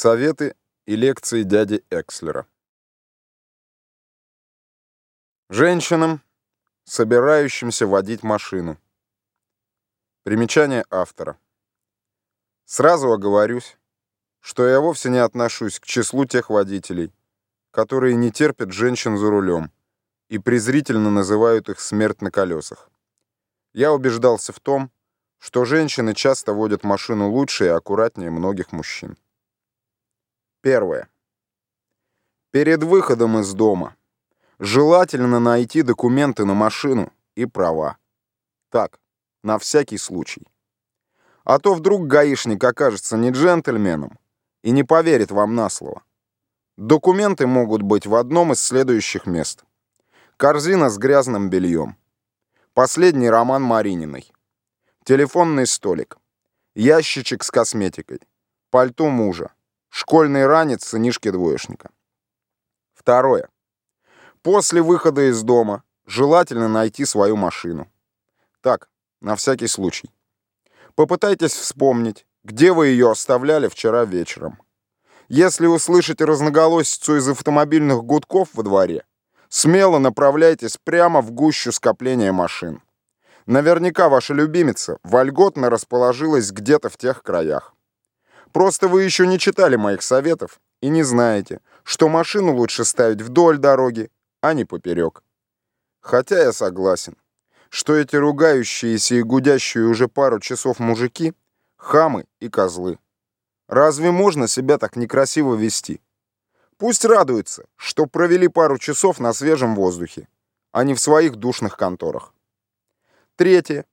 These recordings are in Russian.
Советы и лекции дяди Экслера. Женщинам, собирающимся водить машину. Примечание автора. Сразу оговорюсь, что я вовсе не отношусь к числу тех водителей, которые не терпят женщин за рулем и презрительно называют их смерть на колесах. Я убеждался в том, что женщины часто водят машину лучше и аккуратнее многих мужчин. Первое. Перед выходом из дома желательно найти документы на машину и права. Так, на всякий случай. А то вдруг гаишник окажется не джентльменом и не поверит вам на слово. Документы могут быть в одном из следующих мест. Корзина с грязным бельем. Последний роман Марининой. Телефонный столик. Ящичек с косметикой. Пальто мужа. Школьный ранец сынишки двоечника. Второе. После выхода из дома желательно найти свою машину. Так, на всякий случай. Попытайтесь вспомнить, где вы ее оставляли вчера вечером. Если услышите разноголосицу из автомобильных гудков во дворе, смело направляйтесь прямо в гущу скопления машин. Наверняка ваша любимица вольготно расположилась где-то в тех краях. Просто вы еще не читали моих советов и не знаете, что машину лучше ставить вдоль дороги, а не поперек. Хотя я согласен, что эти ругающиеся и гудящие уже пару часов мужики — хамы и козлы. Разве можно себя так некрасиво вести? Пусть радуются, что провели пару часов на свежем воздухе, а не в своих душных конторах. Третье.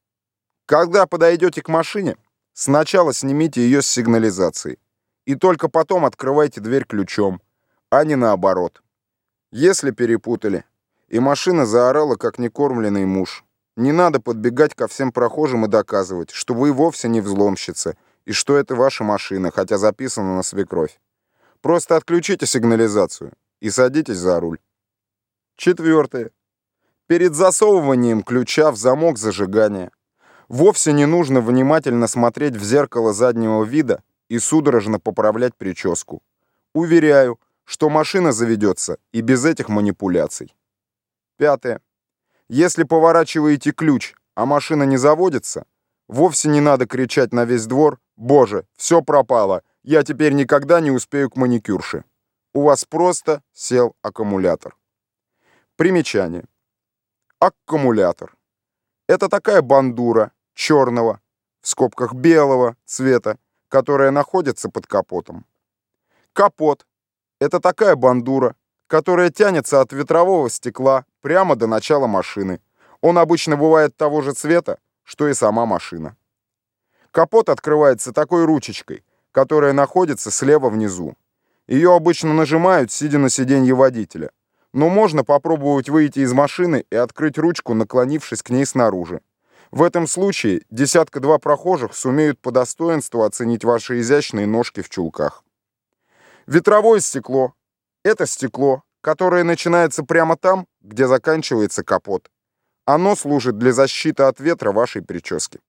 Когда подойдете к машине, Сначала снимите ее с сигнализации. И только потом открывайте дверь ключом, а не наоборот. Если перепутали, и машина заорала, как некормленный муж, не надо подбегать ко всем прохожим и доказывать, что вы вовсе не взломщица, и что это ваша машина, хотя записана на свекровь. Просто отключите сигнализацию и садитесь за руль. Четвертое. Перед засовыванием ключа в замок зажигания Вовсе не нужно внимательно смотреть в зеркало заднего вида и судорожно поправлять прическу. Уверяю, что машина заведется и без этих манипуляций. Пятое. Если поворачиваете ключ, а машина не заводится, вовсе не надо кричать на весь двор «Боже, все пропало, я теперь никогда не успею к маникюрше». У вас просто сел аккумулятор. Примечание. Аккумулятор. Это такая бандура, черного, в скобках белого цвета, которая находится под капотом. Капот — это такая бандура, которая тянется от ветрового стекла прямо до начала машины. Он обычно бывает того же цвета, что и сама машина. Капот открывается такой ручечкой, которая находится слева внизу. Ее обычно нажимают, сидя на сиденье водителя. Но можно попробовать выйти из машины и открыть ручку, наклонившись к ней снаружи. В этом случае десятка-два прохожих сумеют по достоинству оценить ваши изящные ножки в чулках. Ветровое стекло — это стекло, которое начинается прямо там, где заканчивается капот. Оно служит для защиты от ветра вашей прически.